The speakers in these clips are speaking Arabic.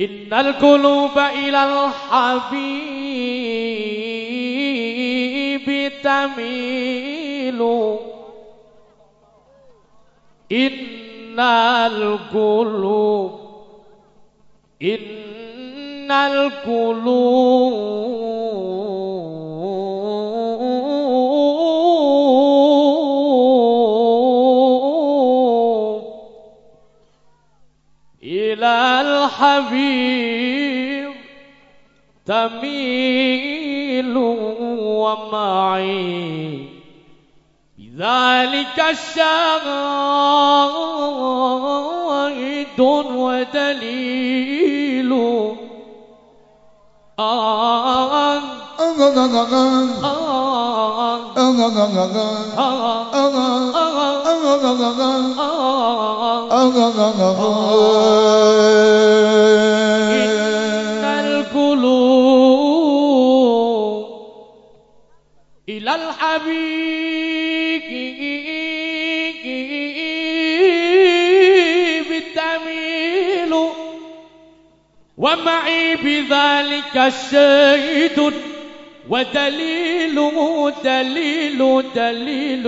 إن القلوب إلى الحبيب تميل. إن القلوب إن القلوب إلى الحبيب تميل ومعي. بذلك الشاهد ودليل. آه. إن الحبيب تميل ومعي بذلك الشهيد ودليل دليل دليل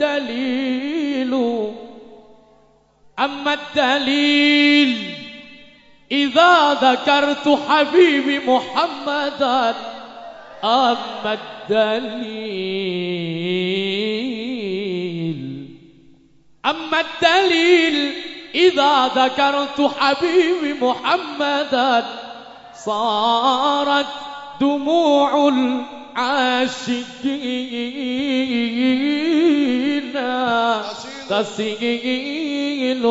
دليل. أما الدليل إذا ذكرت حبيبي محمدا أما الدليل أما الدليل إذا ذكرت حبيبي محمدا صارت دموع العاشقين تسيل.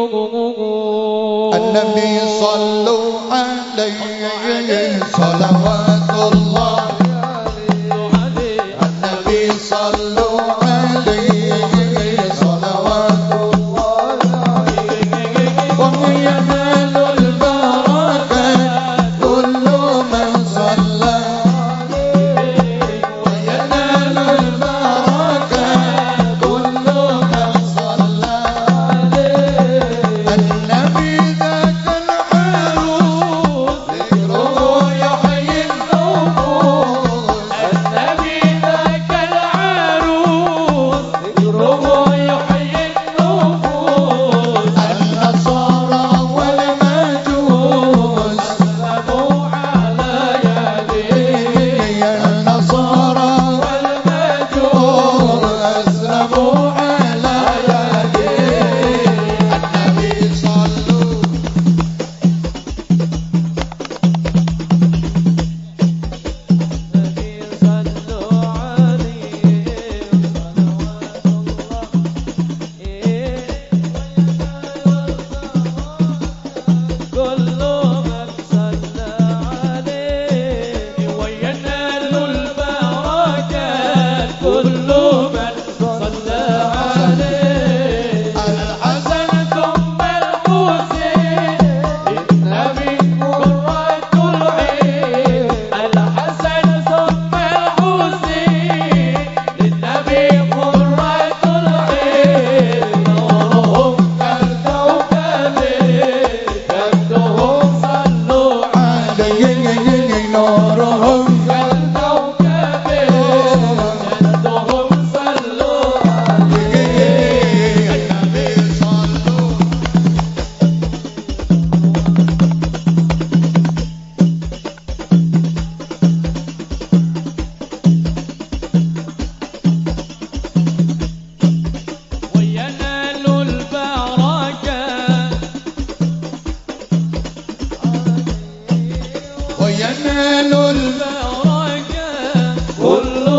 النبي صلوا عليه صلوات الله وينال البركة زمن البركة. كل